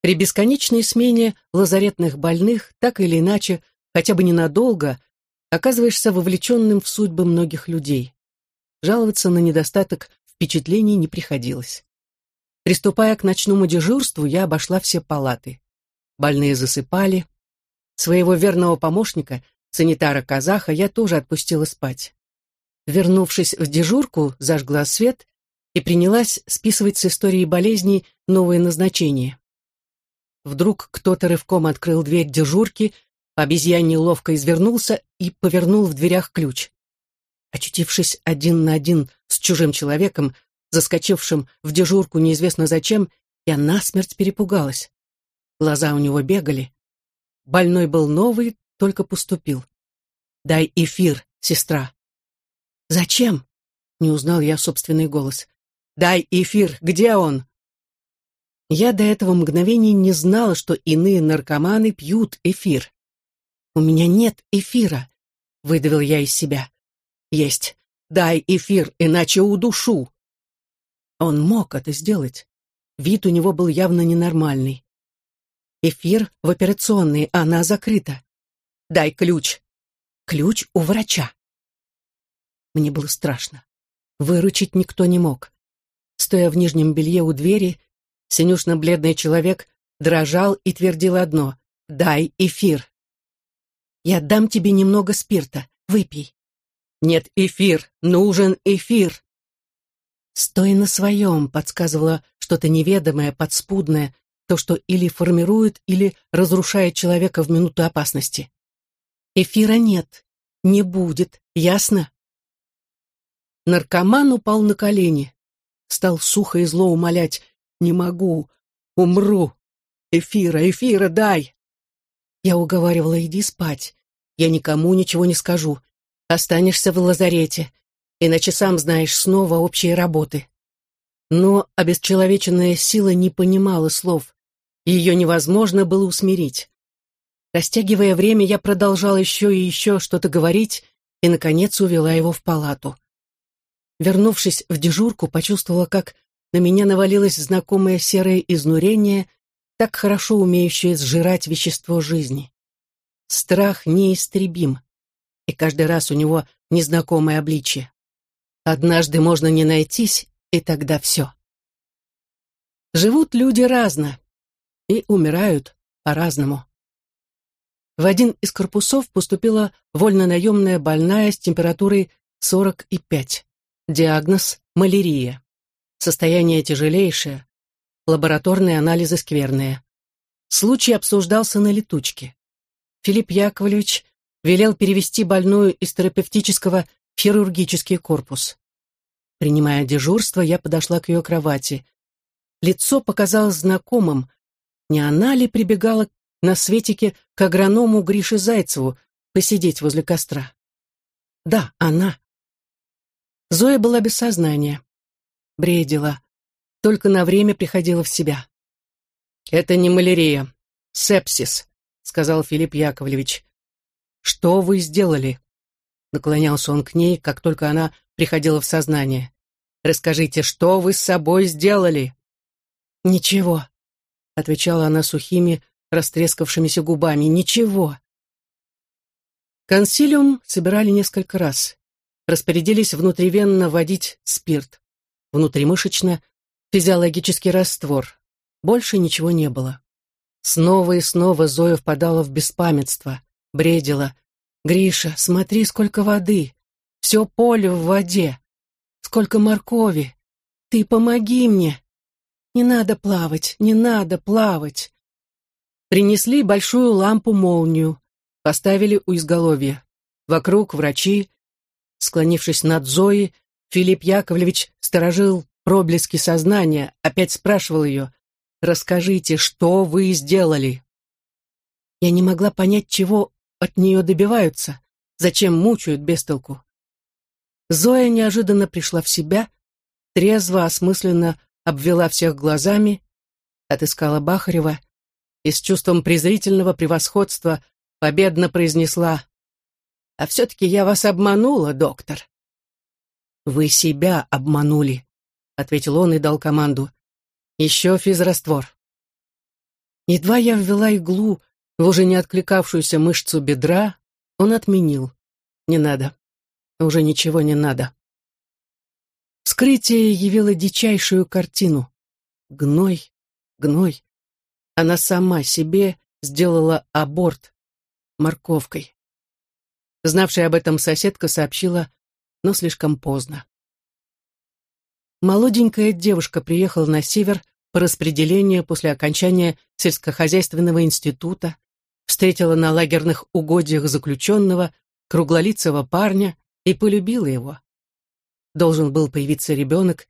При бесконечной смене лазаретных больных, так или иначе, хотя бы ненадолго, оказываешься вовлеченным в судьбы многих людей. Жаловаться на недостаток впечатлений не приходилось. Приступая к ночному дежурству, я обошла все палаты. Больные засыпали. Своего верного помощника, санитара-казаха, я тоже отпустила спать. Вернувшись в дежурку, зажгла свет и принялась списывать с истории болезней новые назначения. Вдруг кто-то рывком открыл дверь дежурки, обезьяне ловко извернулся и повернул в дверях ключ. Очутившись один на один с чужим человеком, заскочившим в дежурку неизвестно зачем, я насмерть перепугалась. Глаза у него бегали. Больной был новый, только поступил. «Дай эфир, сестра». «Зачем?» — не узнал я собственный голос. «Дай эфир, где он?» Я до этого мгновения не знала, что иные наркоманы пьют эфир. «У меня нет эфира», — выдавил я из себя. «Есть. Дай эфир, иначе удушу». Он мог это сделать. Вид у него был явно ненормальный. Эфир в операционной, она закрыта. Дай ключ. Ключ у врача. Мне было страшно. Выручить никто не мог. Стоя в нижнем белье у двери, синюшно-бледный человек дрожал и твердил одно «Дай эфир». «Я дам тебе немного спирта, выпей». «Нет, эфир, нужен эфир». «Стой на своем», — подсказывало что-то неведомое, подспудное, то, что или формирует, или разрушает человека в минуту опасности. Эфира нет, не будет, ясно? Наркоман упал на колени, стал сухо и зло умолять «Не могу, умру, эфира, эфира дай!» Я уговаривала «Иди спать, я никому ничего не скажу, останешься в лазарете, иначе сам знаешь снова общие работы». Но обесчеловеченная сила не понимала слов, ее невозможно было усмирить. Растягивая время, я продолжала еще и еще что-то говорить и, наконец, увела его в палату. Вернувшись в дежурку, почувствовала, как на меня навалилось знакомое серое изнурение, так хорошо умеющее сжирать вещество жизни. Страх неистребим, и каждый раз у него незнакомое обличие. Однажды можно не найтись, и тогда все. Живут люди разно, и умирают по-разному. В один из корпусов поступила вольнонаемная больная с температурой 45. Диагноз – малярия. Состояние тяжелейшее. Лабораторные анализы скверные. Случай обсуждался на летучке. Филипп Яковлевич велел перевести больную из терапевтического в хирургический корпус. Принимая дежурство, я подошла к ее кровати. Лицо показалось знакомым, не она ли прибегала на светике к агроному Грише Зайцеву посидеть возле костра? Да, она. Зоя была без сознания. Бредила. Только на время приходила в себя. «Это не малярия. Сепсис», — сказал Филипп Яковлевич. «Что вы сделали?» Наклонялся он к ней, как только она приходила в сознание. «Расскажите, что вы с собой сделали?» «Ничего», отвечала она сухими, растрескавшимися губами. Ничего. Консилиум собирали несколько раз. Распорядились внутривенно вводить спирт. Внутримышечно физиологический раствор. Больше ничего не было. Снова и снова Зоя впадала в беспамятство, бредила. «Гриша, смотри, сколько воды! Все поле в воде! Сколько моркови! Ты помоги мне!» Не надо плавать, не надо плавать. Принесли большую лампу-молнию, поставили у изголовья. Вокруг врачи. Склонившись над Зоей, Филипп Яковлевич сторожил проблески сознания, опять спрашивал ее, «Расскажите, что вы сделали?» Я не могла понять, чего от нее добиваются, зачем мучают без толку. Зоя неожиданно пришла в себя, трезво, осмысленно обвела всех глазами, отыскала Бахарева и с чувством презрительного превосходства победно произнесла «А все-таки я вас обманула, доктор». «Вы себя обманули», — ответил он и дал команду. «Еще физраствор». Едва я ввела иглу в уже не откликавшуюся мышцу бедра, он отменил. Не надо. Уже ничего не надо. Вскрытие явило дичайшую картину. Гной, гной. Она сама себе сделала аборт морковкой. Знавшая об этом соседка сообщила, но слишком поздно. Молоденькая девушка приехала на север по распределению после окончания сельскохозяйственного института, встретила на лагерных угодьях заключенного, круглолицего парня и полюбила его. Должен был появиться ребенок,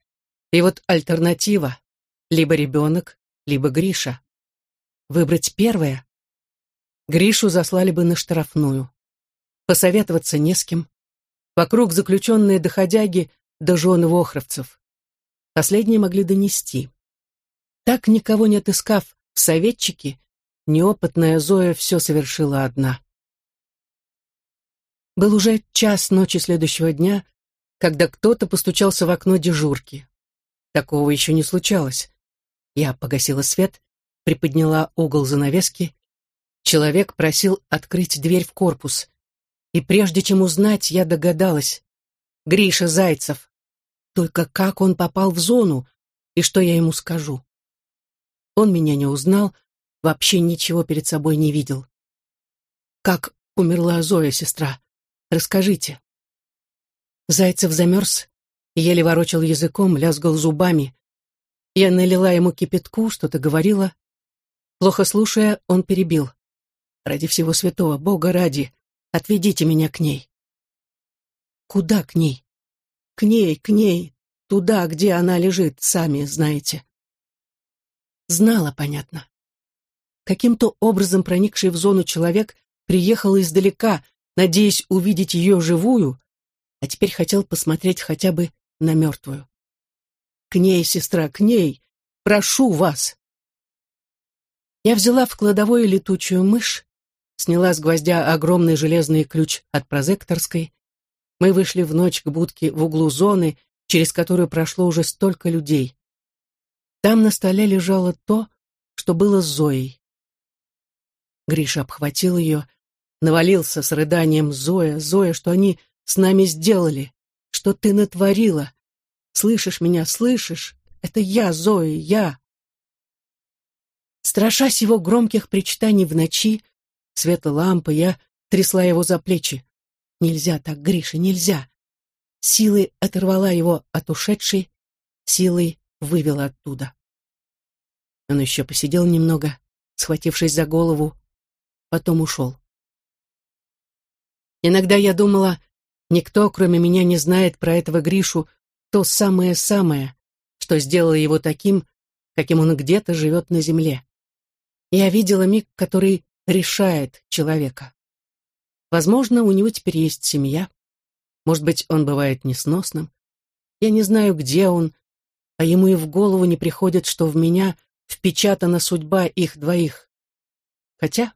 и вот альтернатива — либо ребенок, либо Гриша. Выбрать первое? Гришу заслали бы на штрафную. Посоветоваться не с кем. Вокруг заключенные доходяги до жены вохровцев. Последние могли донести. Так, никого не отыскав в советчике, неопытная Зоя все совершила одна. Был уже час ночи следующего дня, когда кто-то постучался в окно дежурки. Такого еще не случалось. Я погасила свет, приподняла угол занавески. Человек просил открыть дверь в корпус. И прежде чем узнать, я догадалась. Гриша Зайцев. Только как он попал в зону, и что я ему скажу? Он меня не узнал, вообще ничего перед собой не видел. Как умерла Зоя, сестра? Расскажите. Зайцев замерз, еле ворочал языком, лязгал зубами. Я налила ему кипятку, что-то говорила. Плохо слушая, он перебил. «Ради всего святого, Бога ради, отведите меня к ней». «Куда к ней?» К ней, к ней, туда, где она лежит, сами знаете. Знала, понятно. Каким-то образом проникший в зону человек приехал издалека, надеясь увидеть ее живую, а теперь хотел посмотреть хотя бы на мертвую. «К ней, сестра, к ней! Прошу вас!» Я взяла в кладовой летучую мышь, сняла с гвоздя огромный железный ключ от прозекторской, мы вышли в ночь к будке в углу зоны, через которую прошло уже столько людей. Там на столе лежало то, что было с Зоей. Гриша обхватил ее, навалился с рыданием «Зоя, Зоя, что они с нами сделали? Что ты натворила? Слышишь меня, слышишь? Это я, Зоя, я!» Страшась его громких причитаний в ночи, света лампы, я трясла его за плечи. Нельзя так, Гриша, нельзя. Силой оторвала его от ушедшей, силой вывела оттуда. Он еще посидел немного, схватившись за голову, потом ушел. Иногда я думала, никто, кроме меня, не знает про этого Гришу то самое-самое, что сделало его таким, каким он где-то живет на земле. Я видела миг, который решает человека. Возможно, у него теперь есть семья. Может быть, он бывает несносным. Я не знаю, где он, а ему и в голову не приходит, что в меня впечатана судьба их двоих. Хотя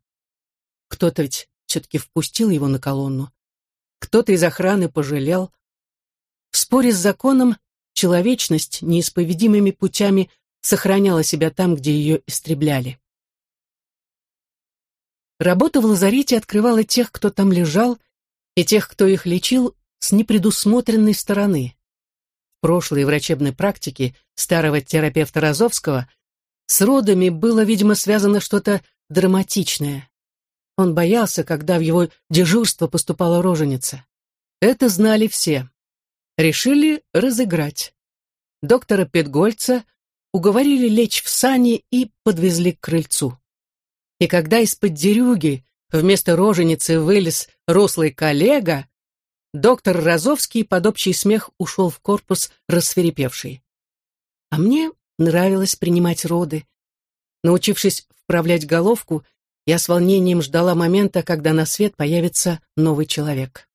кто-то ведь все-таки впустил его на колонну. Кто-то из охраны пожалел. В споре с законом человечность неисповедимыми путями сохраняла себя там, где ее истребляли. Работа в лазарете открывала тех, кто там лежал, и тех, кто их лечил, с непредусмотренной стороны. В прошлой врачебной практике старого терапевта Розовского с родами было, видимо, связано что-то драматичное. Он боялся, когда в его дежурство поступала роженица. Это знали все. Решили разыграть. Доктора Петгольца уговорили лечь в сани и подвезли к крыльцу и когда из-под дерюги вместо роженицы вылез рослый коллега, доктор Розовский под общий смех ушел в корпус рассверепевший. А мне нравилось принимать роды. Научившись вправлять головку, я с волнением ждала момента, когда на свет появится новый человек.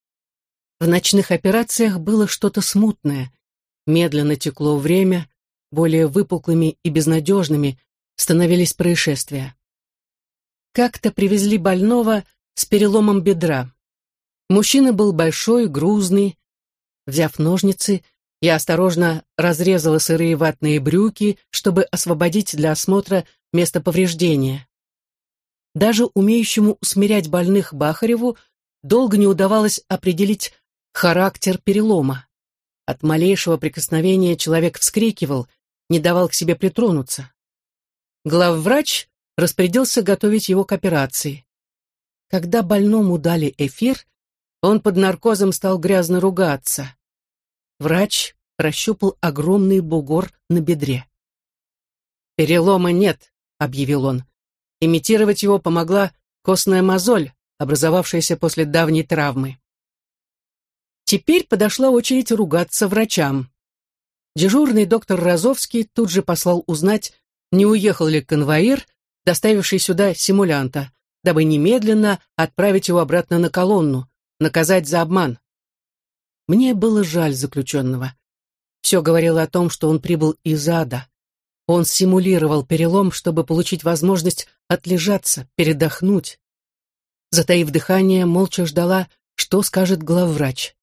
В ночных операциях было что-то смутное. Медленно текло время, более выпуклыми и безнадежными становились происшествия. Как-то привезли больного с переломом бедра. Мужчина был большой, грузный. Взяв ножницы, я осторожно разрезала сырые ватные брюки, чтобы освободить для осмотра место повреждения. Даже умеющему усмирять больных Бахареву долго не удавалось определить характер перелома. От малейшего прикосновения человек вскрикивал, не давал к себе притронуться. Главврач распорядился готовить его к операции. Когда больному дали эфир, он под наркозом стал грязно ругаться. Врач прощупал огромный бугор на бедре. «Перелома нет», — объявил он. Имитировать его помогла костная мозоль, образовавшаяся после давней травмы. Теперь подошла очередь ругаться врачам. Дежурный доктор Розовский тут же послал узнать, не уехал ли конвоир, доставивший сюда симулянта, дабы немедленно отправить его обратно на колонну, наказать за обман. Мне было жаль заключенного. Все говорило о том, что он прибыл из ада. Он симулировал перелом, чтобы получить возможность отлежаться, передохнуть. Затаив дыхание, молча ждала, что скажет главврач.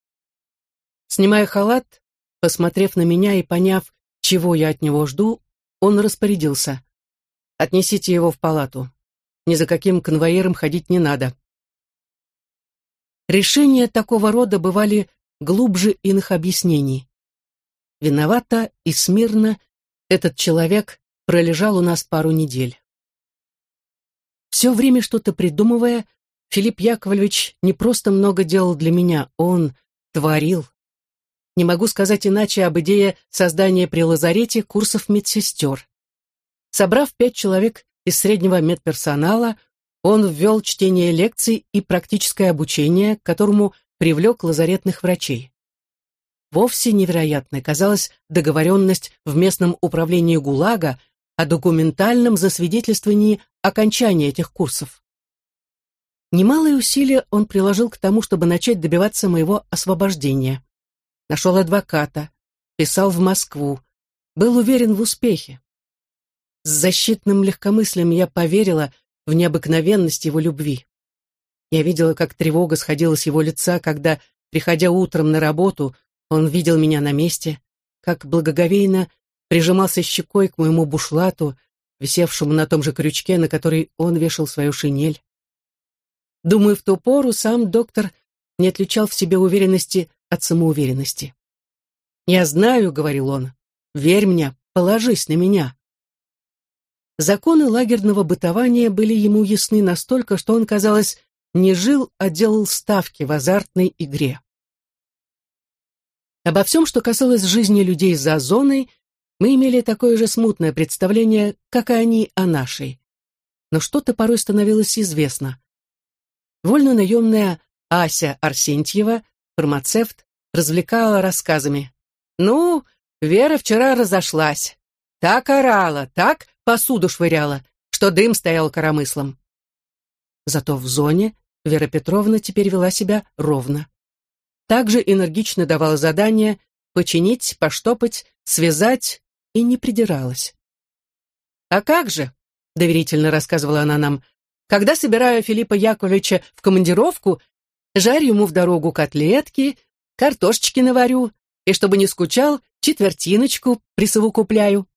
Снимая халат, посмотрев на меня и поняв, чего я от него жду, он распорядился. «Отнесите его в палату. Ни за каким конвоиром ходить не надо». Решения такого рода бывали глубже иных объяснений. Виновата и смирно этот человек пролежал у нас пару недель. Все время что-то придумывая, Филипп Яковлевич не просто много делал для меня, он творил. Не могу сказать иначе об идее создания при лазарете курсов медсестер. Собрав пять человек из среднего медперсонала, он ввел чтение лекций и практическое обучение, к которому привлек лазаретных врачей. Вовсе невероятной казалась договоренность в местном управлении ГУЛАГа о документальном засвидетельствовании окончания этих курсов. Немалые усилия он приложил к тому, чтобы начать добиваться моего освобождения. Нашел адвоката, писал в Москву, был уверен в успехе. С защитным легкомыслием я поверила в необыкновенность его любви. Я видела, как тревога сходила с его лица, когда, приходя утром на работу, он видел меня на месте, как благоговейно прижимался щекой к моему бушлату, висевшему на том же крючке, на который он вешал свою шинель. Думаю, в ту пору сам доктор не отличал в себе уверенности от самоуверенности. «Я знаю», — говорил он, — «верь мне, положись на меня». Законы лагерного бытования были ему ясны настолько, что он, казалось, не жил, а делал ставки в азартной игре. Обо всем, что касалось жизни людей за зоной, мы имели такое же смутное представление, как и они о нашей. Но что-то порой становилось известно. Вольно-наемная Ася Арсентьева, фармацевт, развлекала рассказами. «Ну, Вера вчера разошлась. Так орала, так посуду швыряла, что дым стоял коромыслом». Зато в зоне Вера Петровна теперь вела себя ровно также энергично давала задания починить, поштопать, связать и не придиралась. «А как же?» — доверительно рассказывала она нам. «Когда собираю Филиппа Яковлевича в командировку, жарю ему в дорогу котлетки, картошечки наварю, и чтобы не скучал, четвертиночку присовокупляю».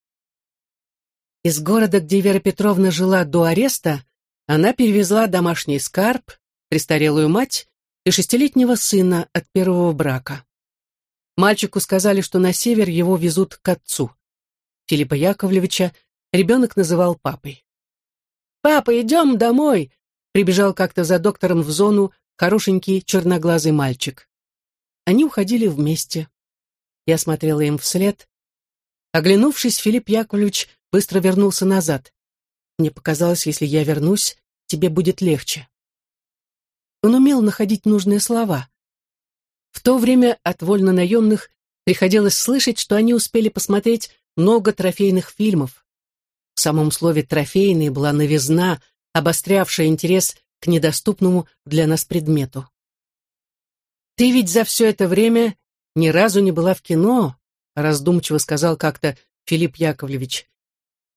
Из города, где Вера Петровна жила до ареста, она перевезла домашний скарб, престарелую мать и шестилетнего сына от первого брака. Мальчику сказали, что на север его везут к отцу. Филиппа Яковлевича ребенок называл папой. «Папа, идем домой!» прибежал как-то за доктором в зону хорошенький черноглазый мальчик. Они уходили вместе. Я смотрела им вслед. Оглянувшись, Филипп Яковлевич быстро вернулся назад. Мне показалось, если я вернусь, тебе будет легче. Он умел находить нужные слова. В то время от вольно-наемных приходилось слышать, что они успели посмотреть много трофейных фильмов. В самом слове «трофейный» была новизна, обострявшая интерес к недоступному для нас предмету. «Ты ведь за все это время ни разу не была в кино», раздумчиво сказал как-то Филипп Яковлевич.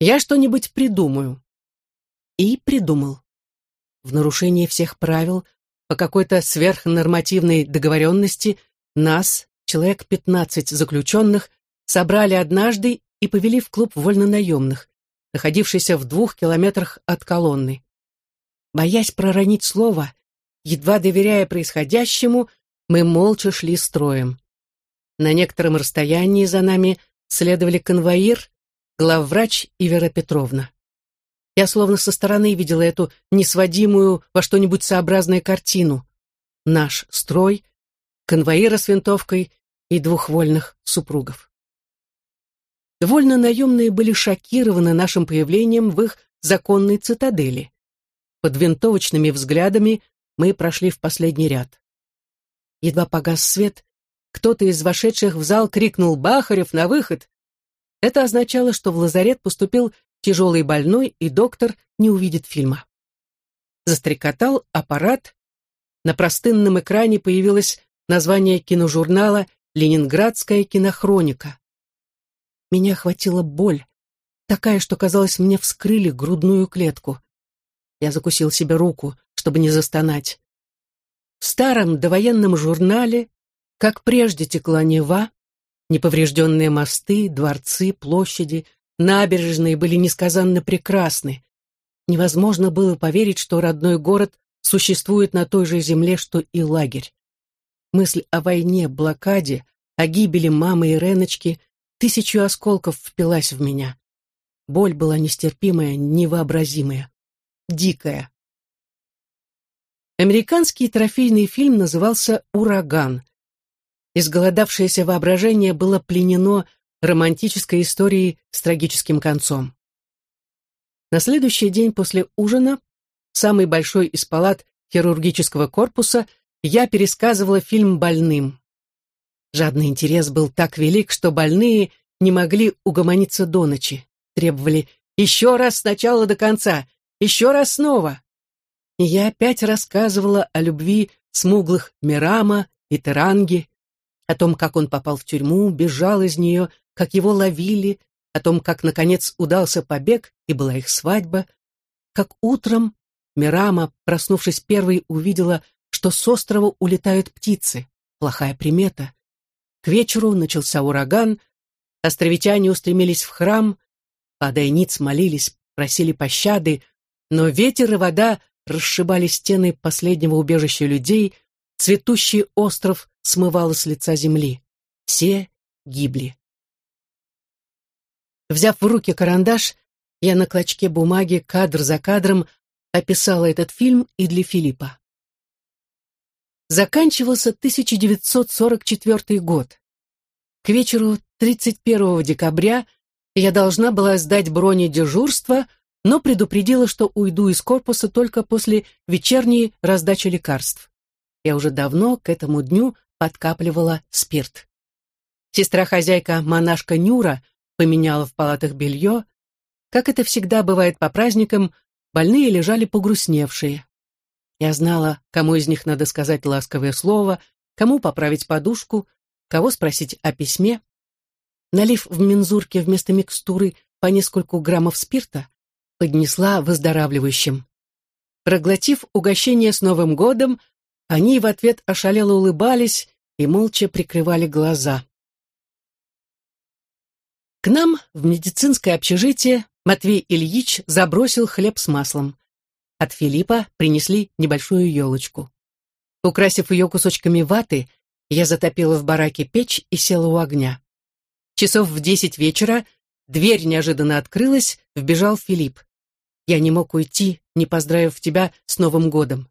«Я что-нибудь придумаю». И придумал. В нарушение всех правил по какой-то сверхнормативной договоренности нас, человек 15 заключенных, собрали однажды и повели в клуб вольнонаемных, находившийся в двух километрах от колонны. Боясь проронить слово, едва доверяя происходящему, мы молча шли строем. На некотором расстоянии за нами следовали конвоир, главврач и Петровна. Я словно со стороны видела эту несводимую во что-нибудь сообразную картину. Наш строй, конвоира с винтовкой и двух вольных супругов. Довольно наемные были шокированы нашим появлением в их законной цитадели. Под винтовочными взглядами мы прошли в последний ряд. Едва погас свет, кто-то из вошедших в зал крикнул «Бахарев, на выход!». Это означало, что в лазарет поступил тяжелый больной, и доктор не увидит фильма. Застрекотал аппарат. На простынном экране появилось название киножурнала «Ленинградская кинохроника». Меня охватила боль, такая, что, казалось, мне вскрыли грудную клетку. Я закусил себе руку, чтобы не застонать. В старом довоенном журнале, как прежде текла Нева, неповрежденные мосты, дворцы, площади, набережные были несказанно прекрасны. Невозможно было поверить, что родной город существует на той же земле, что и лагерь. Мысль о войне, блокаде, о гибели мамы и Реночки тысячу осколков впилась в меня. Боль была нестерпимая, невообразимая дикая. Американский трофейный фильм назывался «Ураган». Изголодавшееся воображение было пленено романтической историей с трагическим концом. На следующий день после ужина, самый большой из палат хирургического корпуса, я пересказывала фильм больным. Жадный интерес был так велик, что больные не могли угомониться до ночи, требовали «еще раз сначала до конца, еще раз снова. И я опять рассказывала о любви смуглых Мирама и Теранги, о том, как он попал в тюрьму, бежал из нее, как его ловили, о том, как, наконец, удался побег и была их свадьба, как утром Мирама, проснувшись первой, увидела, что с острова улетают птицы. Плохая примета. К вечеру начался ураган, островитяне устремились в храм, падая ниц молились, просили пощады, но ветер и вода расшибали стены последнего убежища людей, цветущий остров смывало с лица земли. Все гибли. Взяв в руки карандаш, я на клочке бумаги кадр за кадром описала этот фильм и для Филиппа. Заканчивался 1944 год. К вечеру 31 декабря я должна была сдать бронедежурство – но предупредила, что уйду из корпуса только после вечерней раздачи лекарств. Я уже давно к этому дню подкапливала спирт. Сестра-хозяйка, монашка Нюра, поменяла в палатах белье. Как это всегда бывает по праздникам, больные лежали погрустневшие. Я знала, кому из них надо сказать ласковое слово, кому поправить подушку, кого спросить о письме. Налив в мензурке вместо микстуры по нескольку граммов спирта, поднесла выздоравливающим. Проглотив угощение с Новым годом, они в ответ ошалело улыбались и молча прикрывали глаза. К нам в медицинское общежитие Матвей Ильич забросил хлеб с маслом. От Филиппа принесли небольшую елочку. Украсив ее кусочками ваты, я затопила в бараке печь и села у огня. Часов в десять вечера дверь неожиданно открылась, вбежал Филипп. Я не мог уйти, не поздравив тебя с Новым годом.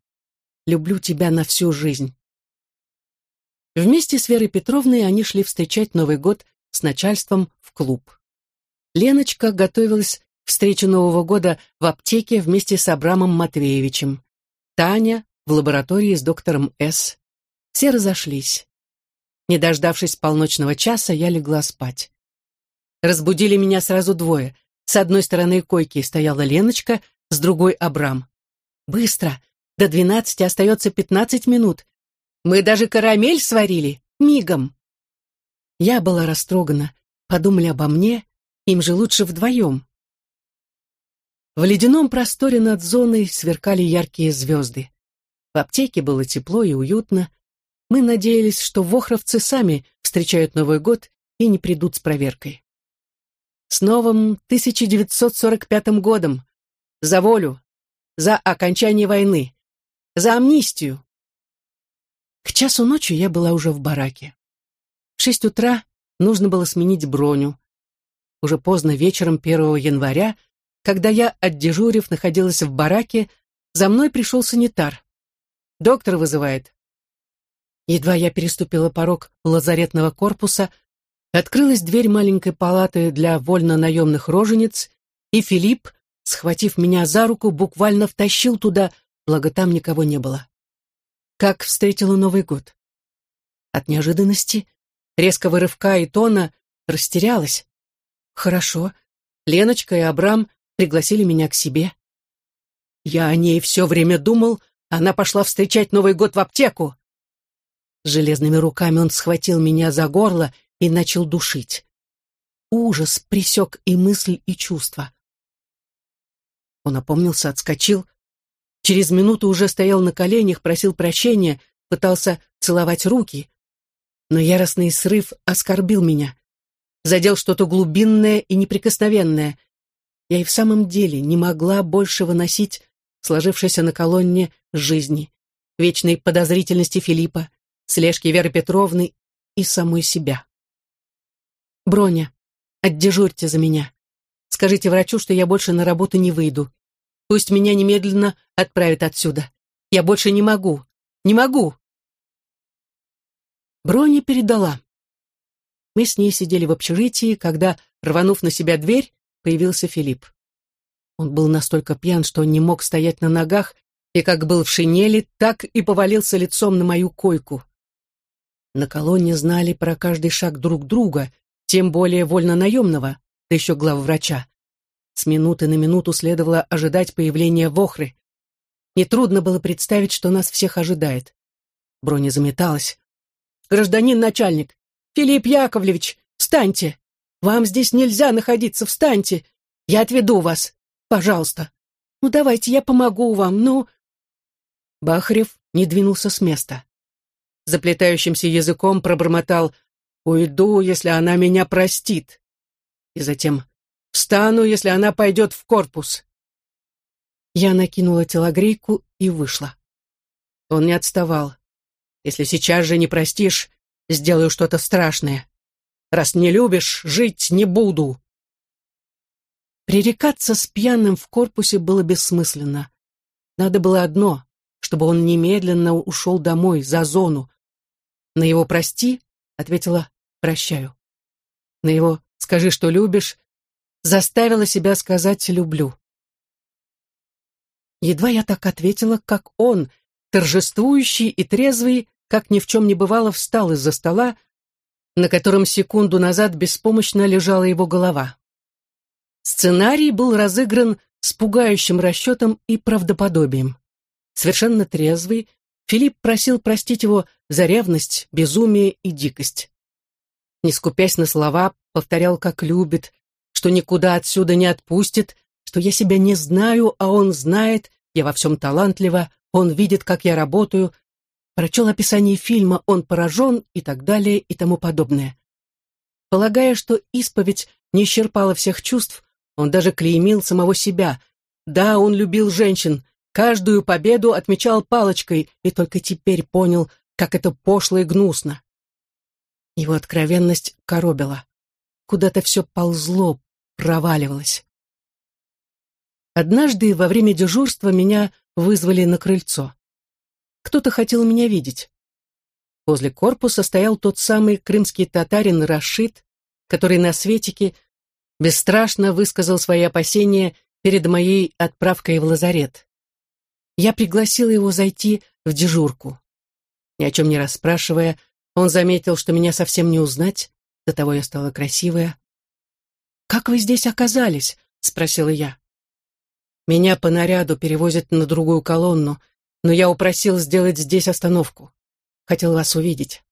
Люблю тебя на всю жизнь. Вместе с Верой Петровной они шли встречать Новый год с начальством в клуб. Леночка готовилась к встрече Нового года в аптеке вместе с Абрамом Матвеевичем. Таня в лаборатории с доктором С. Все разошлись. Не дождавшись полночного часа, я легла спать. Разбудили меня сразу двое. С одной стороны койки стояла Леночка, с другой — Абрам. «Быстро! До двенадцати остается пятнадцать минут. Мы даже карамель сварили. Мигом!» Я была растрогана. Подумали обо мне, им же лучше вдвоем. В ледяном просторе над зоной сверкали яркие звезды. В аптеке было тепло и уютно. Мы надеялись, что вохровцы сами встречают Новый год и не придут с проверкой. С новым 1945 годом! За волю! за окончание войны, за амнистию. К часу ночи я была уже в бараке. В шесть утра нужно было сменить броню. Уже поздно вечером 1 января, когда я, отдежурив, находилась в бараке, за мной пришел санитар. «Доктор вызывает». Едва я переступила порог лазаретного корпуса, открылась дверь маленькой палаты для вольно-наемных рожениц, и Филипп, схватив меня за руку, буквально втащил туда, благо там никого не было. Как встретила Новый год? От неожиданности резкого рывка и тона растерялась. Хорошо, Леночка и Абрам пригласили меня к себе. Я о ней все время думал, она пошла встречать Новый год в аптеку. Железными руками он схватил меня за горло и начал душить. Ужас присек и мысль, и чувства. Он опомнился, отскочил. Через минуту уже стоял на коленях, просил прощения, пытался целовать руки но яростный срыв оскорбил меня. Задел что-то глубинное и неприкосновенное. Я и в самом деле не могла больше выносить сложившейся на колонне жизни, вечной подозрительности Филиппа, слежки Веры Петровны и самой себя. «Броня, отдежурьте за меня. Скажите врачу, что я больше на работу не выйду. Пусть меня немедленно отправят отсюда. Я больше не могу. Не могу!» Брони передала. Мы с ней сидели в общежитии, когда, рванув на себя дверь, появился Филипп. Он был настолько пьян, что не мог стоять на ногах, и как был в шинели, так и повалился лицом на мою койку. На колонне знали про каждый шаг друг друга, тем более вольно-наемного, да еще главврача. С минуты на минуту следовало ожидать появления Вохры. Нетрудно было представить, что нас всех ожидает. Броня заметалась гражданин начальник. Филипп Яковлевич, встаньте. Вам здесь нельзя находиться, встаньте. Я отведу вас. Пожалуйста. Ну, давайте, я помогу вам, ну...» Бахарев не двинулся с места. Заплетающимся языком пробормотал «Уйду, если она меня простит». И затем «Встану, если она пойдет в корпус». Я накинула телогрейку и вышла. Он не отставал. Если сейчас же не простишь, сделаю что-то страшное. Раз не любишь, жить не буду. Пререкаться с пьяным в корпусе было бессмысленно. Надо было одно, чтобы он немедленно ушел домой, за зону. На его «прости» ответила «прощаю». На его «скажи, что любишь» заставила себя сказать «люблю». Едва я так ответила, как он, торжествующий и трезвый, как ни в чем не бывало, встал из-за стола, на котором секунду назад беспомощно лежала его голова. Сценарий был разыгран с пугающим расчетом и правдоподобием. Совершенно трезвый, Филипп просил простить его за ревность, безумие и дикость. Не скупясь на слова, повторял, как любит, что никуда отсюда не отпустит, что я себя не знаю, а он знает, я во всем талантлива, он видит, как я работаю, прочел описание фильма «Он поражен» и так далее и тому подобное. Полагая, что исповедь не исчерпала всех чувств, он даже клеймил самого себя. Да, он любил женщин, каждую победу отмечал палочкой и только теперь понял, как это пошло и гнусно. Его откровенность коробила. Куда-то все ползло, проваливалось. Однажды во время дежурства меня вызвали на крыльцо. Кто-то хотел меня видеть. Возле корпуса стоял тот самый крымский татарин Рашид, который на светике бесстрашно высказал свои опасения перед моей отправкой в лазарет. Я пригласила его зайти в дежурку. Ни о чем не расспрашивая, он заметил, что меня совсем не узнать, до того я стала красивая. «Как вы здесь оказались?» — спросила я. Меня по наряду перевозят на другую колонну, но я упросил сделать здесь остановку. Хотел вас увидеть.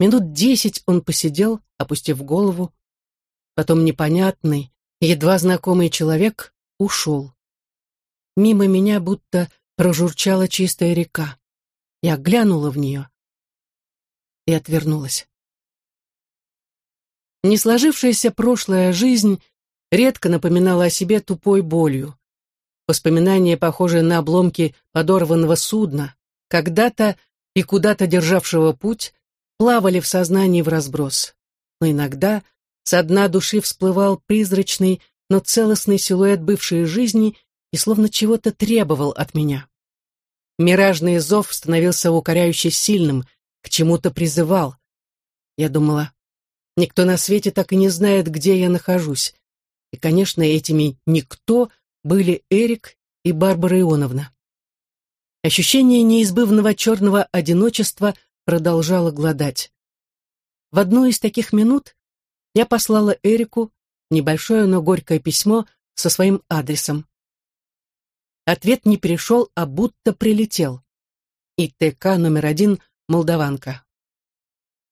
Минут десять он посидел, опустив голову. Потом непонятный, едва знакомый человек ушел. Мимо меня будто прожурчала чистая река. Я глянула в нее и отвернулась. Несложившаяся прошлая жизнь редко напоминала о себе тупой болью. воспоминания, похожие на обломки подорванного судна, когда-то и куда-то державшего путь, плавали в сознании в разброс. Но иногда со дна души всплывал призрачный, но целостный силуэт бывшей жизни и словно чего-то требовал от меня. Миражный зов становился укоряюще сильным, к чему-то призывал. Я думала, никто на свете так и не знает, где я нахожусь. И, конечно, этими «никто» были Эрик и Барбара Ионовна. Ощущение неизбывного черного одиночества продолжало гладать. В одну из таких минут я послала Эрику небольшое, но горькое письмо со своим адресом. Ответ не пришел, а будто прилетел. ИТК номер один «Молдаванка».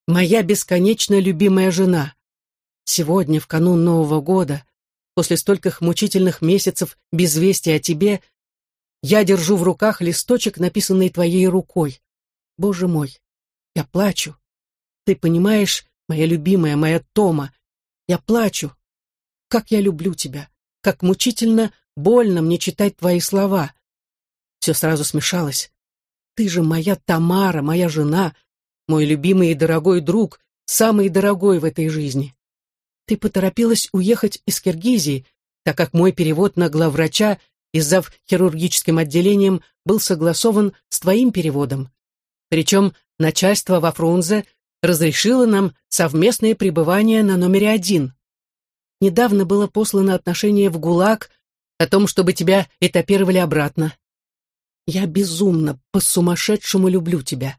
Моя бесконечно любимая жена. Сегодня, в канун Нового года, после стольких мучительных месяцев без вести о тебе, я держу в руках листочек, написанный твоей рукой. Боже мой, я плачу. Ты понимаешь, моя любимая, моя Тома, я плачу. Как я люблю тебя, как мучительно больно мне читать твои слова. Все сразу смешалось. Ты же моя Тамара, моя жена, мой любимый и дорогой друг, самый дорогой в этой жизни. Ты поторопилась уехать из Киргизии, так как мой перевод на главврача и зав хирургическим отделением был согласован с твоим переводом. Причем начальство во Фрунзе разрешило нам совместное пребывание на номере один. Недавно было послано отношение в ГУЛАГ о том, чтобы тебя этапировали обратно. Я безумно, по-сумасшедшему люблю тебя.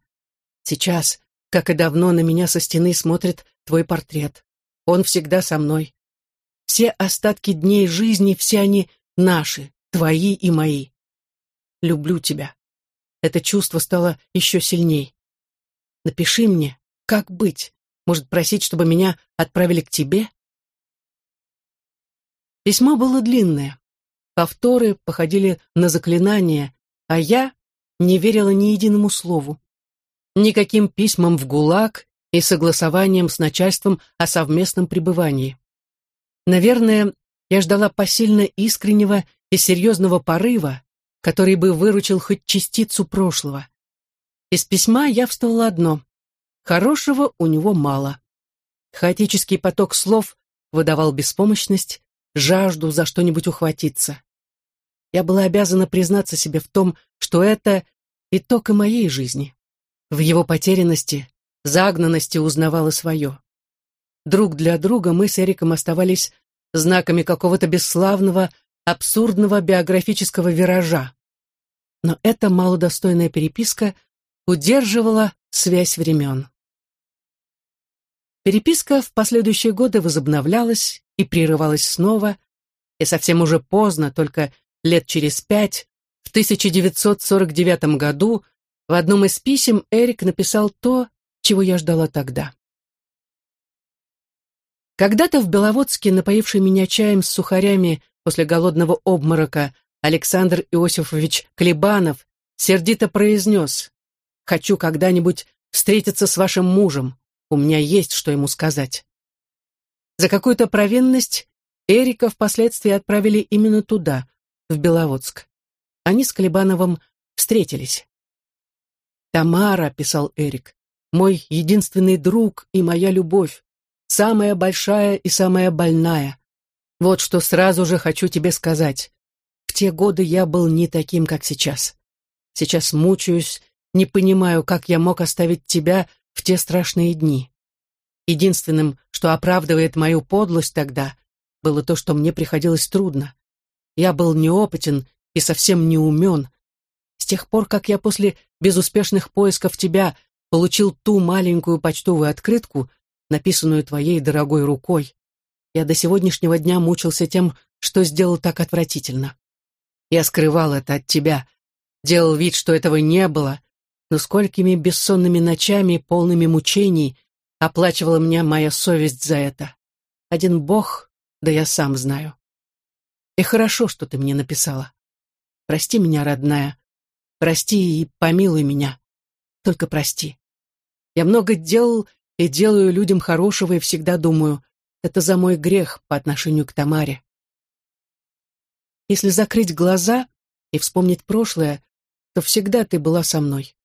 Сейчас, как и давно, на меня со стены смотрит твой портрет. Он всегда со мной. Все остатки дней жизни, все они наши, твои и мои. Люблю тебя. Это чувство стало еще сильней. Напиши мне, как быть? Может, просить, чтобы меня отправили к тебе? Письмо было длинное. Повторы походили на заклинания, а я не верила ни единому слову. Никаким письмам в ГУЛАГ и согласованием с начальством о совместном пребывании. Наверное, я ждала посильно искреннего и серьезного порыва, который бы выручил хоть частицу прошлого. Из письма явствовало одно — хорошего у него мало. Хаотический поток слов выдавал беспомощность, жажду за что-нибудь ухватиться. Я была обязана признаться себе в том, что это итог и моей жизни. В его потерянности, загнанности узнавала свое. Друг для друга мы с Эриком оставались знаками какого-то бесславного, абсурдного биографического виража. Но эта малодостойная переписка удерживала связь времен. Переписка в последующие годы возобновлялась и прерывалась снова, и совсем уже поздно, только лет через пять, в 1949 году, в одном из писем Эрик написал то, чего я ждала тогда. Когда-то в Беловодске, напоивший меня чаем с сухарями после голодного обморока, Александр Иосифович Клебанов сердито произнес «Хочу когда-нибудь встретиться с вашим мужем. У меня есть что ему сказать». За какую-то провинность Эрика впоследствии отправили именно туда, в Беловодск. Они с Колебановым встретились. «Тамара», — писал Эрик, — «мой единственный друг и моя любовь, самая большая и самая больная. Вот что сразу же хочу тебе сказать. В те годы я был не таким, как сейчас. Сейчас мучаюсь, не понимаю, как я мог оставить тебя в те страшные дни. Единственным, что оправдывает мою подлость тогда, было то, что мне приходилось трудно. Я был неопытен и совсем не умен. С тех пор, как я после безуспешных поисков тебя получил ту маленькую почтовую открытку, написанную твоей дорогой рукой, я до сегодняшнего дня мучился тем, что сделал так отвратительно. Я скрывал это от тебя, делал вид, что этого не было, но сколькими бессонными ночами, полными мучений, оплачивала меня моя совесть за это. Один Бог, да я сам знаю. И хорошо, что ты мне написала. Прости меня, родная. Прости и помилуй меня. Только прости. Я много делал и делаю людям хорошего и всегда думаю, это за мой грех по отношению к Тамаре. Если закрыть глаза и вспомнить прошлое, то всегда ты была со мной.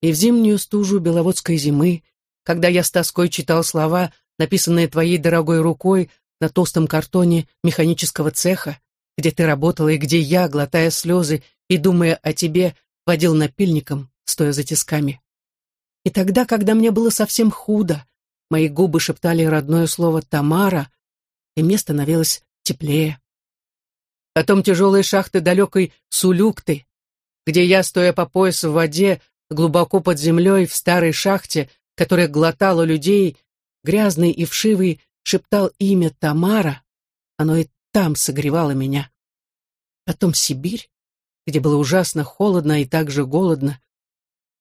И в зимнюю стужу беловодской зимы, когда я с тоской читал слова, написанные твоей дорогой рукой на толстом картоне механического цеха, где ты работала и где я, глотая слезы и думая о тебе, водил напильником, стоя за тисками. И тогда, когда мне было совсем худо, мои губы шептали родное слово «Тамара», и мне становилось теплее. Потом тяжелые шахты далекой Сулюкты, где я, стоя по пояс в воде, глубоко под землей, в старой шахте, которая глотала людей, грязный и вшивый, шептал имя Тамара, оно и там согревало меня. Потом Сибирь, где было ужасно холодно и также голодно.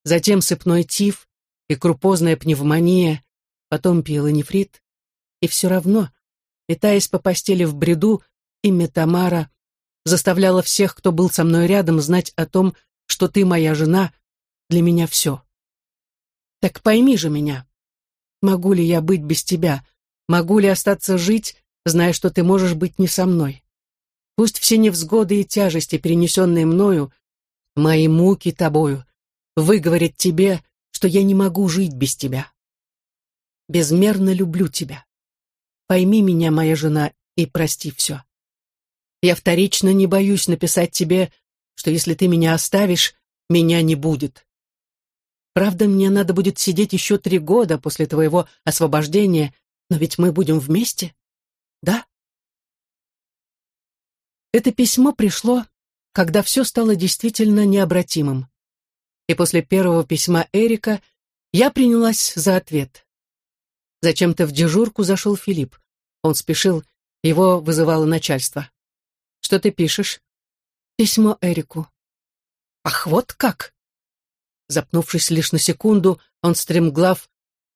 Затем сыпной тиф и крупозная пневмония, потом пиелонефрит. И все равно, питаясь по постели в бреду, имя Тамара заставляло всех, кто был со мной рядом, знать о том, что ты моя жена, для меня все. Так пойми же меня. Могу ли я быть без тебя? Могу ли остаться жить, зная, что ты можешь быть не со мной? Пусть все невзгоды и тяжести, перенесенные мною, мои муки тобою, выговорят тебе, что я не могу жить без тебя. Безмерно люблю тебя. Пойми меня, моя жена, и прости все. Я вторично не боюсь написать тебе, что если ты меня оставишь, меня не будет. Правда, мне надо будет сидеть еще три года после твоего освобождения, но ведь мы будем вместе, да? Это письмо пришло, когда все стало действительно необратимым. И после первого письма Эрика я принялась за ответ. Зачем-то в дежурку зашел Филипп. Он спешил, его вызывало начальство. «Что ты пишешь?» «Письмо Эрику». «Ах, вот как!» Запнувшись лишь на секунду, он стремглав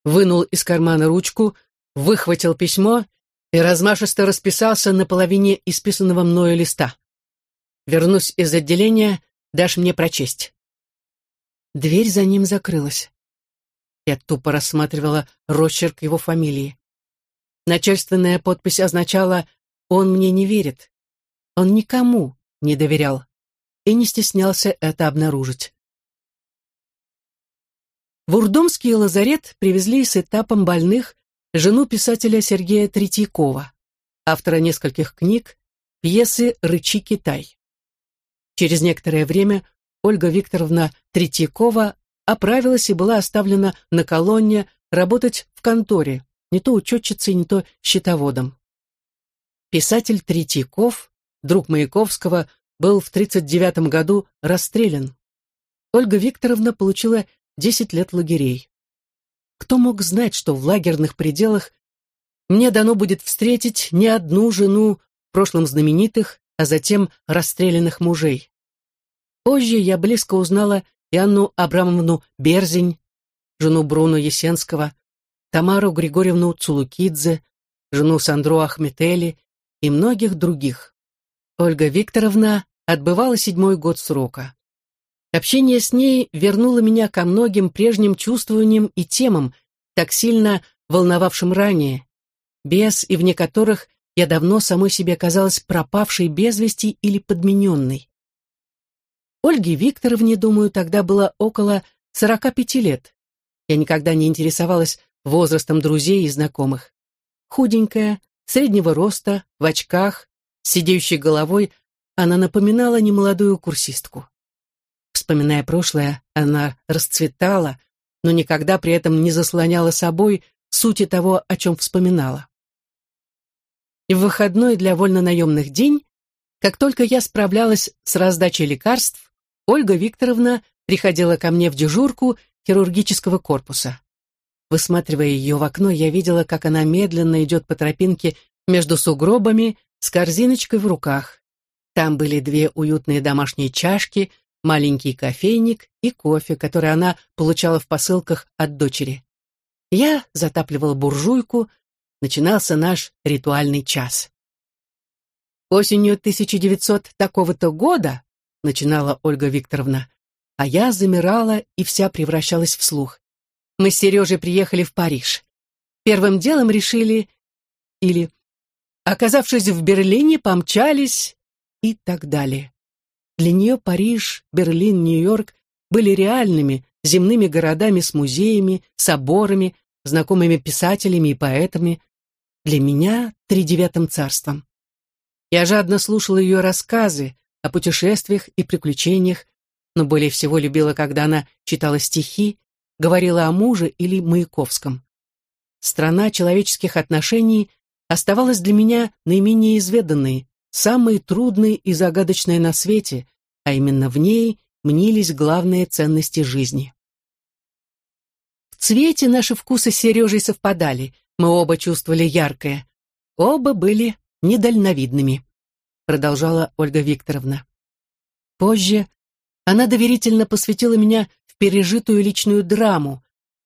вынул из кармана ручку, выхватил письмо и размашисто расписался на половине исписанного мною листа. «Вернусь из отделения, дашь мне прочесть». Дверь за ним закрылась. Я тупо рассматривала росчерк его фамилии. Начальственная подпись означала «Он мне не верит». Он никому не доверял и не стеснялся это обнаружить. В Урдомский лазарет привезли с этапом больных жену писателя Сергея Третьякова, автора нескольких книг, пьесы «Рычи Китай». Через некоторое время Ольга Викторовна Третьякова оправилась и была оставлена на колонне работать в конторе, не то учетчицей, не то счетоводом. Писатель Третьяков, друг Маяковского, был в 1939 году расстрелян. Ольга Викторовна получила Десять лет лагерей. Кто мог знать, что в лагерных пределах мне дано будет встретить не одну жену, в прошлом знаменитых, а затем расстрелянных мужей. Позже я близко узнала и Анну Абрамовну Берзень, жену Бруно Есенского, Тамару Григорьевну Цулукидзе, жену Сандру Ахметели и многих других. Ольга Викторовна отбывала седьмой год срока. Общение с ней вернуло меня ко многим прежним чувствованиям и темам, так сильно волновавшим ранее, без и вне которых я давно самой себе казалась пропавшей без вести или подмененной. Ольге Викторовне, думаю, тогда было около 45 лет. Я никогда не интересовалась возрастом друзей и знакомых. Худенькая, среднего роста, в очках, с сидеющей головой, она напоминала немолодую курсистку. Вспоминая прошлое, она расцветала, но никогда при этом не заслоняла собой сути того, о чем вспоминала. И в выходной для вольнонаемных день, как только я справлялась с раздачей лекарств, Ольга Викторовна приходила ко мне в дежурку хирургического корпуса. Высматривая ее в окно, я видела, как она медленно идет по тропинке между сугробами с корзиночкой в руках. Там были две уютные домашние чашки, маленький кофейник и кофе, который она получала в посылках от дочери. Я затапливал буржуйку, начинался наш ритуальный час. «Осенью 1900 такого-то года», — начинала Ольга Викторовна, а я замирала и вся превращалась в слух. Мы с Сережей приехали в Париж. Первым делом решили... Или, оказавшись в Берлине, помчались... и так далее. Для нее Париж, Берлин, Нью-Йорк были реальными, земными городами с музеями, соборами, знакомыми писателями и поэтами. Для меня — тридевятым царством. Я жадно слушала ее рассказы о путешествиях и приключениях, но более всего любила, когда она читала стихи, говорила о муже или Маяковском. Страна человеческих отношений оставалась для меня наименее изведанной, самой трудной и загадочной на свете, а именно в ней мнились главные ценности жизни. В цвете наши вкусы с Сережей совпадали, мы оба чувствовали яркое. Оба были недальновидными, продолжала Ольга Викторовна. Позже она доверительно посвятила меня в пережитую личную драму,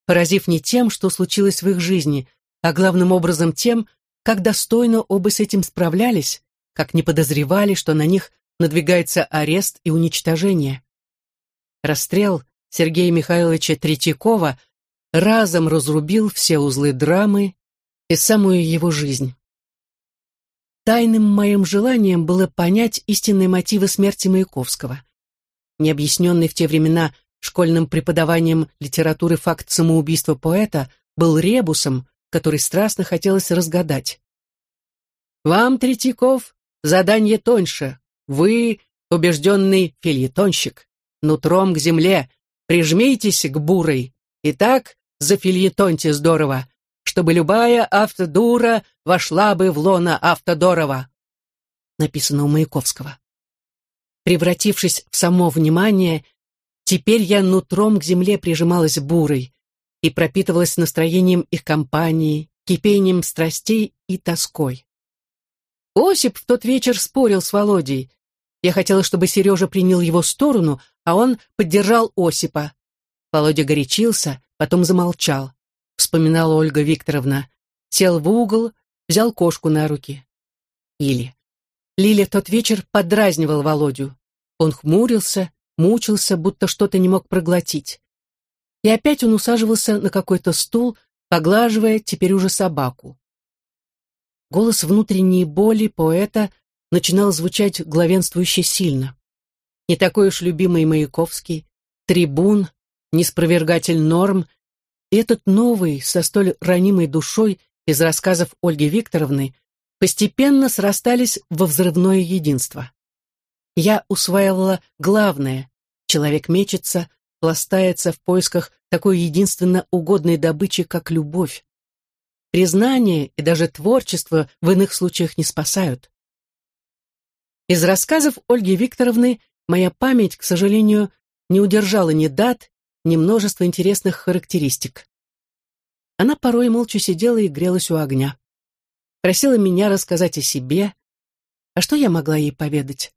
поразив не тем, что случилось в их жизни, а главным образом тем, как достойно оба с этим справлялись, как не подозревали, что на них надвигается арест и уничтожение. Расстрел Сергея Михайловича Третьякова разом разрубил все узлы драмы и самую его жизнь. Тайным моим желанием было понять истинные мотивы смерти Маяковского. Необъясненный в те времена школьным преподаванием литературы факт самоубийства поэта был ребусом, который страстно хотелось разгадать. «Вам, Третьяков, задание тоньше. Вы — убежденный фильетонщик. Нутром к земле. Прижмитесь к бурой. Итак, зафильетоньте здорово, чтобы любая автодура вошла бы в лона автодорова». Написано у Маяковского. Превратившись в само внимание, теперь я нутром к земле прижималась бурой и пропитывалась настроением их компании, кипением страстей и тоской. Осип в тот вечер спорил с Володей. Я хотела, чтобы Сережа принял его сторону, а он поддержал Осипа. Володя горячился, потом замолчал. Вспоминала Ольга Викторовна. Сел в угол, взял кошку на руки. Или Лиля в тот вечер подразнивал Володю. Он хмурился, мучился, будто что-то не мог проглотить. И опять он усаживался на какой-то стул, поглаживая теперь уже собаку. Голос внутренней боли поэта начинал звучать главенствующе сильно. Не такой уж любимый Маяковский, трибун, неспровергатель норм, и этот новый, со столь ранимой душой из рассказов Ольги Викторовны, постепенно срастались во взрывное единство. Я усваивала главное. Человек мечется, пластается в поисках такой единственно угодной добычи, как любовь. Признание и даже творчество в иных случаях не спасают. Из рассказов Ольги Викторовны моя память, к сожалению, не удержала ни дат, ни множества интересных характеристик. Она порой молча сидела и грелась у огня. Просила меня рассказать о себе. А что я могла ей поведать?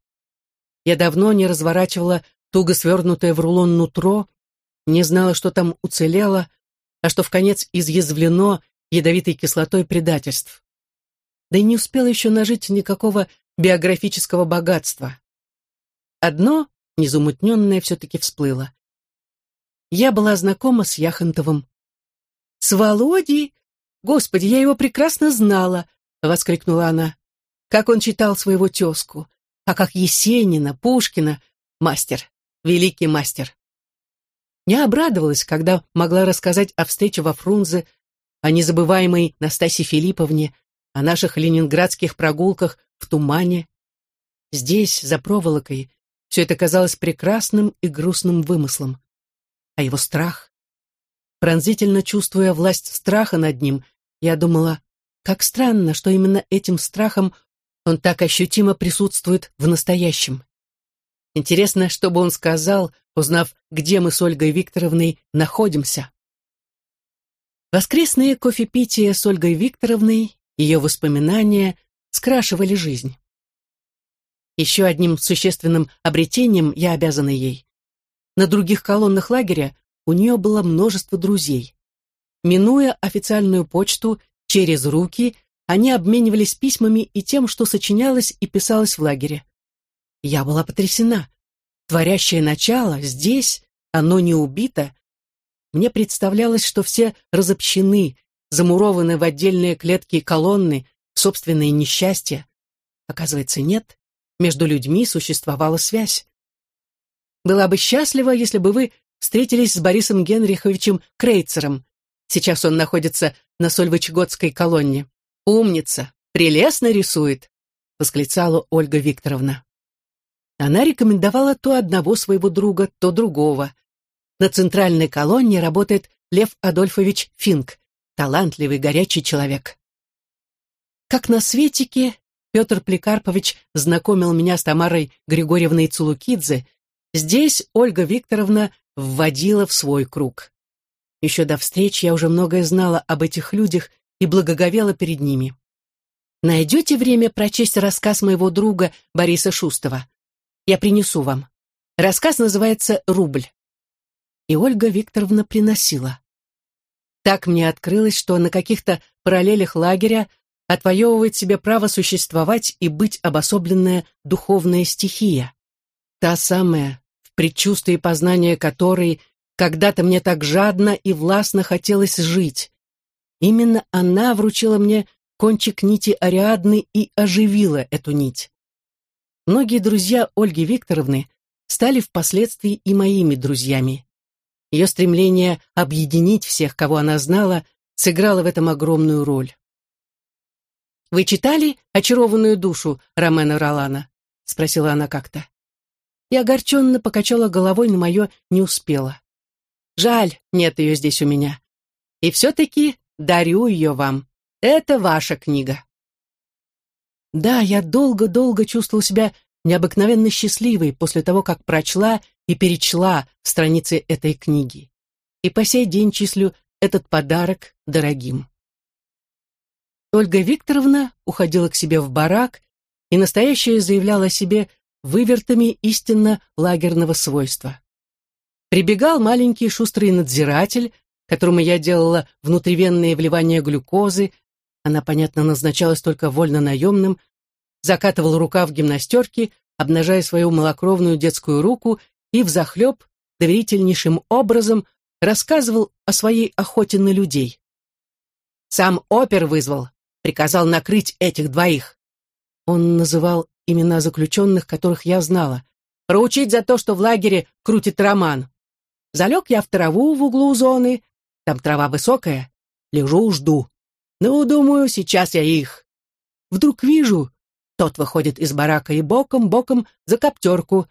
Я давно не разворачивала туго свернутое в рулон нутро, не знала, что там уцелело, а что в конец изъязвлено ядовитой кислотой предательств. Да и не успела еще нажить никакого биографического богатства. Одно, незамутненное, все-таки всплыло. Я была знакома с Яхонтовым. «С Володей? Господи, я его прекрасно знала!» — воскликнула она. «Как он читал своего тезку! А как Есенина, Пушкина! Мастер! Великий мастер!» Я обрадовалась, когда могла рассказать о встрече во Фрунзе, о незабываемой Настасье Филипповне, о наших ленинградских прогулках в тумане. Здесь, за проволокой, все это казалось прекрасным и грустным вымыслом. А его страх? Пронзительно чувствуя власть страха над ним, я думала, как странно, что именно этим страхом он так ощутимо присутствует в настоящем. Интересно, что бы он сказал, узнав, где мы с Ольгой Викторовной находимся. Воскресные кофепития с Ольгой Викторовной, ее воспоминания скрашивали жизнь. Еще одним существенным обретением я обязана ей. На других колоннах лагеря у нее было множество друзей. Минуя официальную почту через руки, они обменивались письмами и тем, что сочинялось и писалось в лагере. Я была потрясена. Творящее начало здесь, оно не убито, мне представлялось, что все разобщены, замурованы в отдельные клетки и колонны, собственные несчастья. Оказывается, нет. между людьми существовала связь. Была бы счастлива, если бы вы встретились с Борисом Генриховичем Крейцером. Сейчас он находится на Сольвычегодской колонне. Умница, прелестно рисует, восклицала Ольга Викторовна. Она рекомендовала то одного своего друга, то другого. На центральной колонне работает Лев Адольфович Финк, талантливый, горячий человек. Как на светике, Петр Плекарпович знакомил меня с Тамарой Григорьевной Цулукидзе, здесь Ольга Викторовна вводила в свой круг. Еще до встречи я уже многое знала об этих людях и благоговела перед ними. Найдете время прочесть рассказ моего друга Бориса Шустова? Я принесу вам. Рассказ называется «Рубль». И Ольга Викторовна приносила. Так мне открылось, что на каких-то параллелях лагеря отвоевывает себе право существовать и быть обособленная духовная стихия. Та самая, в предчувствии познания которой когда-то мне так жадно и властно хотелось жить. Именно она вручила мне кончик нити Ариадны и оживила эту нить. Многие друзья Ольги Викторовны стали впоследствии и моими друзьями. Ее стремление объединить всех, кого она знала, сыграло в этом огромную роль. «Вы читали «Очарованную душу» Ромена Ролана?» — спросила она как-то. И огорченно покачала головой, но мое не успела. Жаль, нет ее здесь у меня. И все-таки дарю ее вам. Это ваша книга. Да, я долго-долго чувствовала себя необыкновенно счастливой после того, как прочла и перечла страницы этой книги. И по сей день числю этот подарок дорогим. Ольга Викторовна уходила к себе в барак и настоящее заявляла о себе вывертами истинно лагерного свойства. Прибегал маленький шустрый надзиратель, которому я делала внутривенные вливания глюкозы, она, понятно, назначалась только вольно-наемным, закатывал рукав гимнастерки, обнажая свою малокровную детскую руку и взахлеб доверительнейшим образом рассказывал о своей охоте на людей. Сам опер вызвал, приказал накрыть этих двоих. Он называл имена заключенных, которых я знала. Проучить за то, что в лагере крутит роман. Залег я в траву в углу зоны, там трава высокая, лежу, жду. Ну, думаю, сейчас я их. Вдруг вижу, тот выходит из барака и боком-боком за коптерку.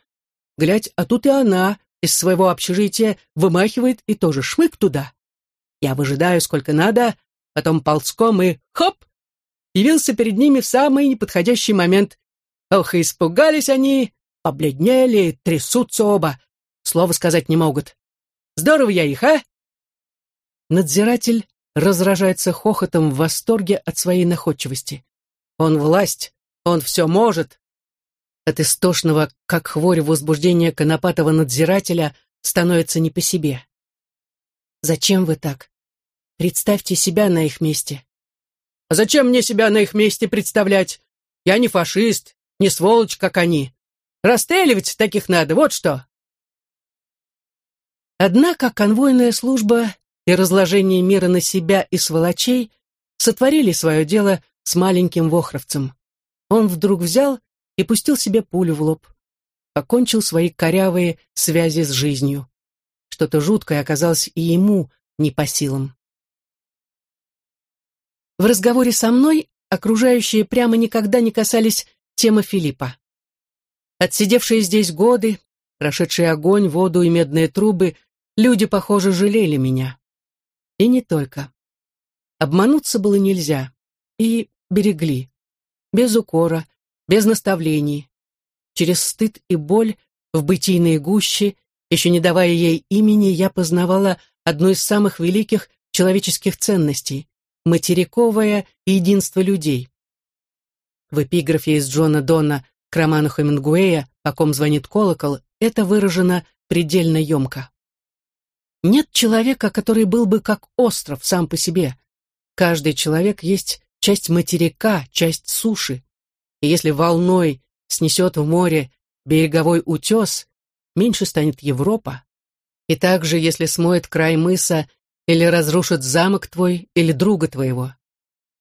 Глядь, а тут и она из своего общежития вымахивает и тоже шмык туда. Я выжидаю сколько надо, потом ползком и хоп! Явился перед ними в самый неподходящий момент. Ох, испугались они, побледнели, трясутся оба. Слова сказать не могут. Здорово я их, а? Надзиратель разражается хохотом в восторге от своей находчивости. Он власть, он все может. От истошного, как хворь возбуждения конопатого надзирателя, становится не по себе. Зачем вы так? Представьте себя на их месте. А зачем мне себя на их месте представлять? Я не фашист, не сволочь, как они. Расстреливать таких надо, вот что. Однако конвойная служба и разложение мира на себя и сволочей сотворили свое дело с маленьким Вохровцем. Он вдруг взял и пустил себе пулю в лоб. Покончил свои корявые связи с жизнью. Что-то жуткое оказалось и ему не по силам. В разговоре со мной окружающие прямо никогда не касались темы Филиппа. Отсидевшие здесь годы, прошедшие огонь, воду и медные трубы, люди, похоже, жалели меня. И не только. Обмануться было нельзя. И берегли. Без укора, без наставлений. Через стыд и боль в бытийные гущи, еще не давая ей имени, я познавала одну из самых великих человеческих ценностей — материковое единство людей. В эпиграфе из Джона Донна к роману Хемингуэя «По ком звонит колокол» это выражено предельно емко. Нет человека, который был бы как остров сам по себе. Каждый человек есть часть материка, часть суши. И если волной снесет в море береговой утес, меньше станет Европа. И также, если смоет край мыса или разрушит замок твой или друга твоего.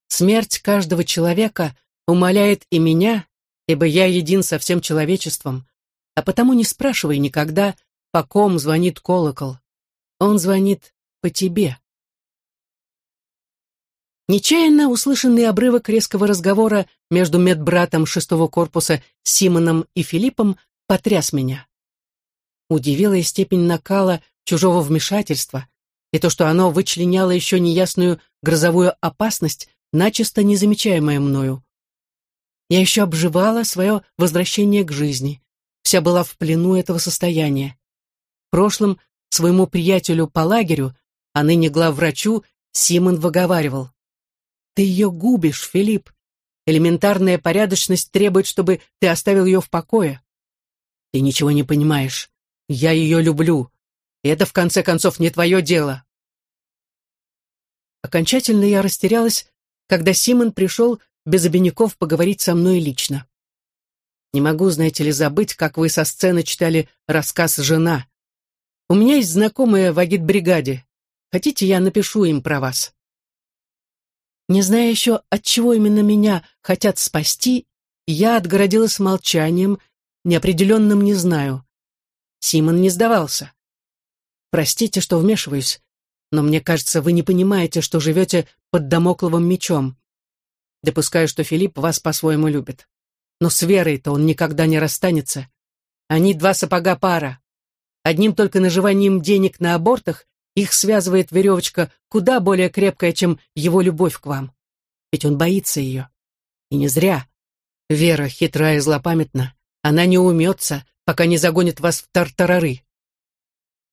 Смерть каждого человека умоляет и меня, ибо я един со всем человечеством, а потому не спрашивай никогда, по ком звонит колокол. Он звонит по тебе. Нечаянно услышанный обрывок резкого разговора между медбратом шестого корпуса Симоном и Филиппом потряс меня. Удивила и степень накала чужого вмешательства, и то, что оно вычленяло еще неясную грозовую опасность, начисто незамечаемая мною. Я еще обживала свое возвращение к жизни, вся была в плену этого состояния. В прошлом своему приятелю по лагерю, а ныне главврачу, Симон выговаривал. «Ты ее губишь, Филипп. Элементарная порядочность требует, чтобы ты оставил ее в покое. Ты ничего не понимаешь. Я ее люблю. И это, в конце концов, не твое дело». Окончательно я растерялась, когда Симон пришел без обиняков поговорить со мной лично. Не могу, знаете ли, забыть, как вы со сцены читали рассказ «Жена». У меня есть знакомые в агитбригаде. Хотите, я напишу им про вас? Не зная еще, от чего именно меня хотят спасти, я отгородилась молчанием, неопределенным не знаю. Симон не сдавался. Простите, что вмешиваюсь, но мне кажется, вы не понимаете, что живете под домокловым мечом. Допускаю, что Филипп вас по-своему любит. Но с Верой-то он никогда не расстанется. Они два сапога пара. Одним только наживанием денег на абортах их связывает веревочка куда более крепкая, чем его любовь к вам. Ведь он боится ее. И не зря. Вера хитрая и злопамятна. Она не умется, пока не загонит вас в тартарары.